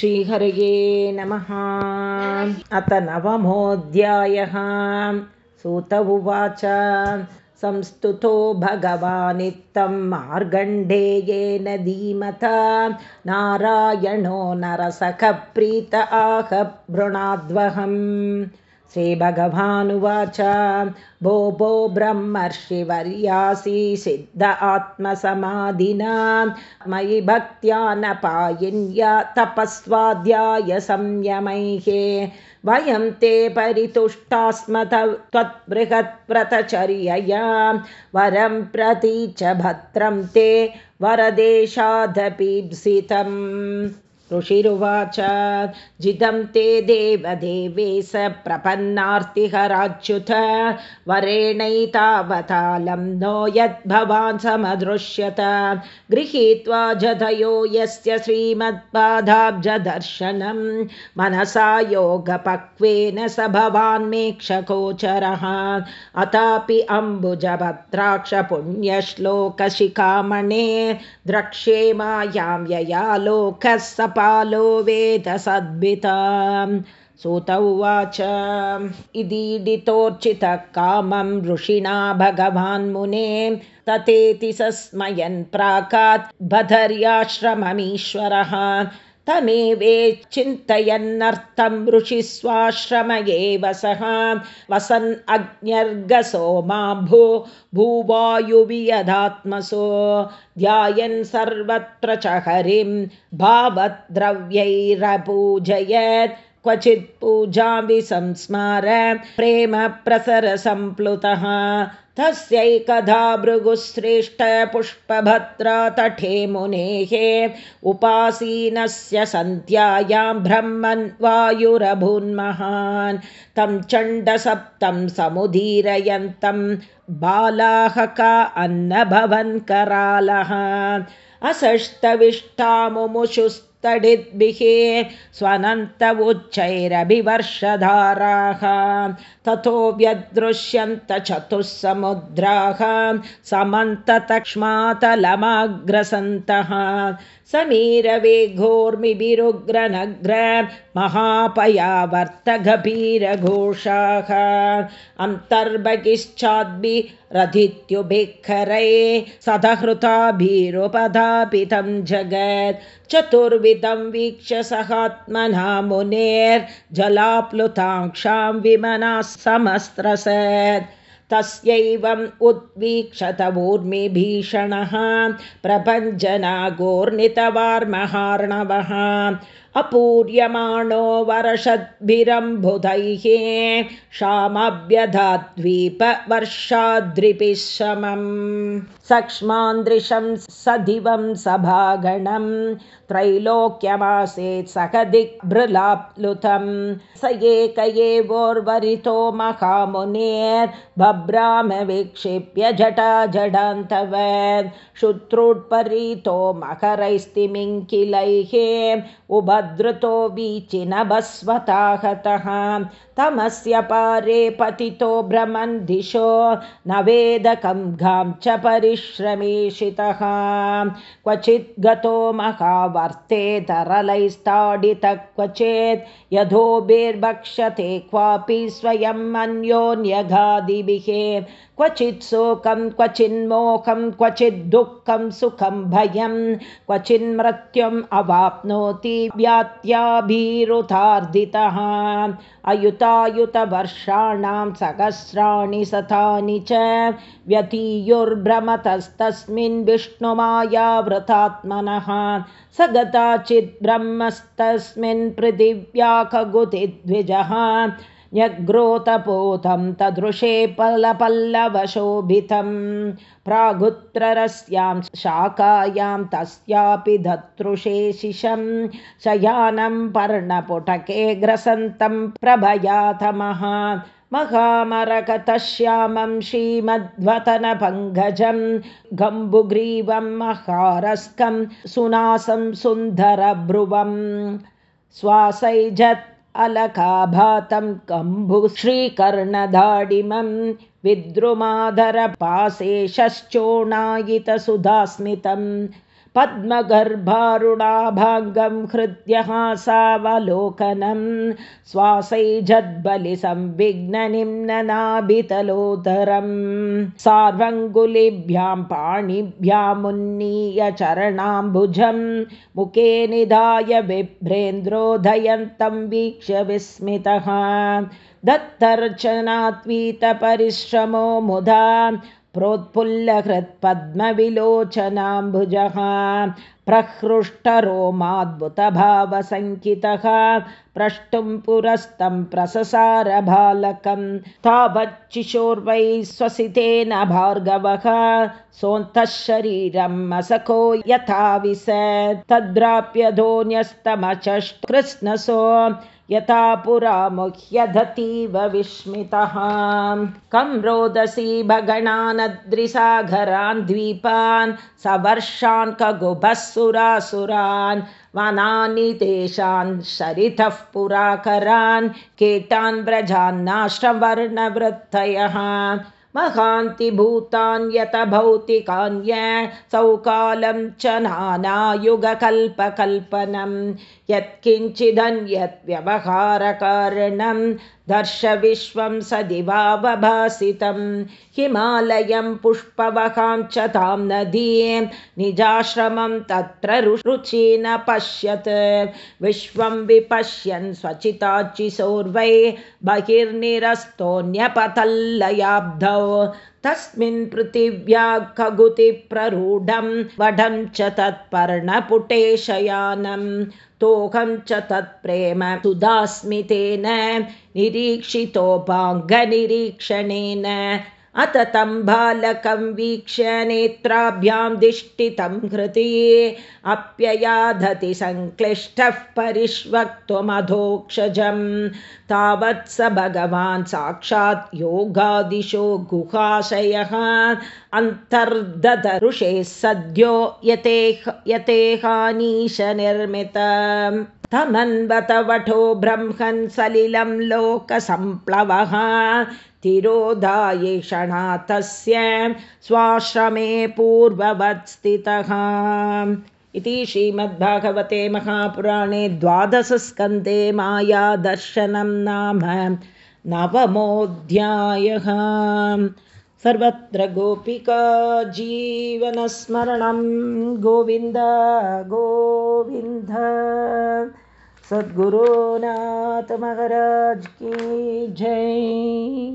श्रीहरये नमः। अथ नवमोऽध्यायः। सूत उवाच। संस्तुतो भगवानित्थं मार्गण्डेयेन धीमता। नारायणो नरसखप्रीत आह भृणाद्वहम् श्रीभगवानुवाच। भो भो ब्रह्मर्षिवर्यासि सिद्ध आत्मसमाधिना। मयि भक्त्या न पायिन्या तपस्वाध्याय संयमैः। वयं ते परितुष्टास्म त्वत्बृहत्व्रतचर्यया वरं प्रति च भद्रं ते वरदेशादपीप्सितम् ऋषिरुवाच। जितं ते देवदेवे स प्रपन्नार्तिहराच्युत वरेणैतावतालं नो यद्भवान् समदृश्यत। गृहीत्वा जधयो यस्य श्रीमत्पादाब्जदर्शनं मनसा योगपक्वेन स भवान् मेक्षकोचरः अथापि अम्बुजभद्राक्षपुण्यश्लोकशिखामणे द्रक्ष्ये मायां यया लोकः पालो वेदसद्भितां सूत उवाच इदीडितोर्चितः कामं ऋषिणा भगवान्मुने ततेति सस्मयन् प्राकात् बधर्याश्रममीश्वरः तमेवे चिन्तयन्नर्थं ऋषिस्वाश्रम एव सः। वसन् अग्न्यर्गसोमा भू भूवायुवियदात्मसो। ध्यायन् सर्वत्र च हरिं भावद्रव्यैरपूजयत् क्वचित् पूजां संस्मार प्रेम प्रसरसम्प्लुतः तस्यैकधा भृगुश्रेष्ठपुष्पभद्रातटे मुनेः उपासीनस्य सन्ध्यायां ब्रह्मन् वायुरभून्महान्। तं चण्डसप्तं समुदीरयन्तं बालाः का अन्नभवन् करालः असष्टविष्टामुमुषुस् तडिद्भिः स्वनन्त उच्चैरभिवर्षधाराः ततो व्यदृश्यन्त चतुस्समुद्राः समन्ततक्ष्मातलमाग्रसन्तः समीरवेघोर्मिभिरुग्रनग्र महापयावर्तगभीरघोषाः अन्तर्बहिश्चाद्भिरधित्युभिखरे सदहृताभिरुपधापितं जगत् चतुर्विधं वीक्ष्य सहात्मना मुनेर्जलाप्लुताङ्क्षां विमना समस्त्रसत्। तस्यैवम् उद्वीक्षत ऊर्मिभीषणः प्रभञ्जनागोर्नितवार्महार्णवः अपूर्यमाणो वर्षद्भिरम्बुधैः क्षामभ्यधाद्वीपवर्षाद्रिभिः शमम् सक्ष्मान्दृशं सदिवं सभागणं त्रैलोक्यमासेत् सकदिग्भृलाप्लुतं स एक एवोर्वरितो महामुनेर्भ्राम विक्षिप्य जटा जडान्तवत् शुत्रुट्परीतो मकरैस्तिमिङ्किलैः उभद्रुतो वीचिनभस्वताहतः तमस्य पारे पतितो भ्रमन् दिशो न वेदकं घां च परिश्रमेशितः क्वचित् गतो महावर्ते तरलैस्ताडितः क्वचेत् यथोभिर्भक्षते क्वापि स्वयम् अन्योन्यगादिभिः क्वचित् शोकं क्वचिन्मोहं क्वचिद्दुःखं सुखं भयं क्वचिन्मृत्युम् अवाप्नोति व्यात्याभिरुतार्दितः अयुतायुतवर्षाणां सहस्राणि शतानि च व्यतीयुर्भ्रमतस्तस्मिन् विष्णुमायावृतात्मनः स गताचित् ब्रह्मस्तस्मिन् पृथिव्याकगुतिद्विजः न्यग्रोतपोतं तदृशे पल्लपल्लवशोभितं प्रागुत्ररस्यां शाखायां तस्यापि धतृषे शिशं शयानं पर्णपुटके ग्रसन्तं प्रभयातमः महामरकतश्यामं श्रीमद्वतनपङ्कजं गम्बुग्रीवं महारस्कं सुनासं सुन्दरभ्रुवं स्वासैजत् अलकाभातं कम्भु श्रीकर्णदाडिमं विद्रुमाधरपाशेषश्चोणायितसुधास्मितं पद्मगर्भारुणाभाङ्गं हृद्यः सावलोकनं श्वासैजद्बलिसंविघ्ननिम्ननाभितलोदरं सार्वङ्गुलिभ्यां पाणिभ्यामुन्नीय चरणाम्बुजं मुखे निधाय बिभ्रेन्द्रोदयन्तं वीक्ष्य विस्मितः। दत्तर्चनात्वीतपरिश्रमो मुदा प्रोत्फुल्लहृत्पद्मविलोचनाम्बुजः प्रहृष्टरोमाद्भुतभावसङ्कितः प्रष्टुं पुरस्तं प्रससारबालकं तावच्चिशोर्वै स्वसितेन भार्गवः सोऽन्तः शरीरम् असखो यथा विस तद्राप्यधोन्यस्तमचकृत्स्नसो यथा पुरा मुह्यधतीव विस्मितः। कं रोदसी भगणानद्रिसागरान् द्वीपान् सवर्षान् खगुभस्सुरासुरान् वनानि तेषान् सरितः पुराकरान् कीटान् व्रजान्नाश्रवर्णवृत्तयः महान्तिभूतान्यत भौतिकान्य सौकालं च नानायुगकल्पकल्पनं यत्किञ्चिदन्यत् व्यवहारकारणं दर्शविश्वं स दिवावभासितं पुष्पवहां च तां नदीं। निजाश्रमं तत्र रुचि न पश्यत्। विश्वं विपश्यन् स्वचिताचि सोर्वै बहिर्निरस्तोऽन्यपतल्लयाब्धौ तस्मिन् पृथिव्या खगुतिप्ररूढं वढं च तत्पर्णपुटे शयानं तोहं च तत्प्रेम सुदास्मितेन निरीक्षितोपाङ्गनिरीक्षणेन अत तं बालकं वीक्ष्य नेत्राभ्यां दिष्टितं हृति अप्ययाधति सङ्क्लिष्टः परिष्वक्तुमधोक्षजं तावत् स भगवान् साक्षात् योगादिशो गुहाशयः। अन्तर्दधरुषे सद्यो यतेह यतेहानीश निर्मित। तमन्वतवठो ब्रह्मन् सलिलं लोकसम्प्लवः तिरोधायेषणा तस्य स्वाश्रमे पूर्ववत् स्थितः इति श्रीमद्भागवते महापुराणे द्वादशस्कन्धे मायादर्शनं नाम नवमोऽध्यायः। सर्वत्र गोपिका जीवनस्मरणं गोविन्द गोविन्द। सद्गुरुनाथ महाराज की जय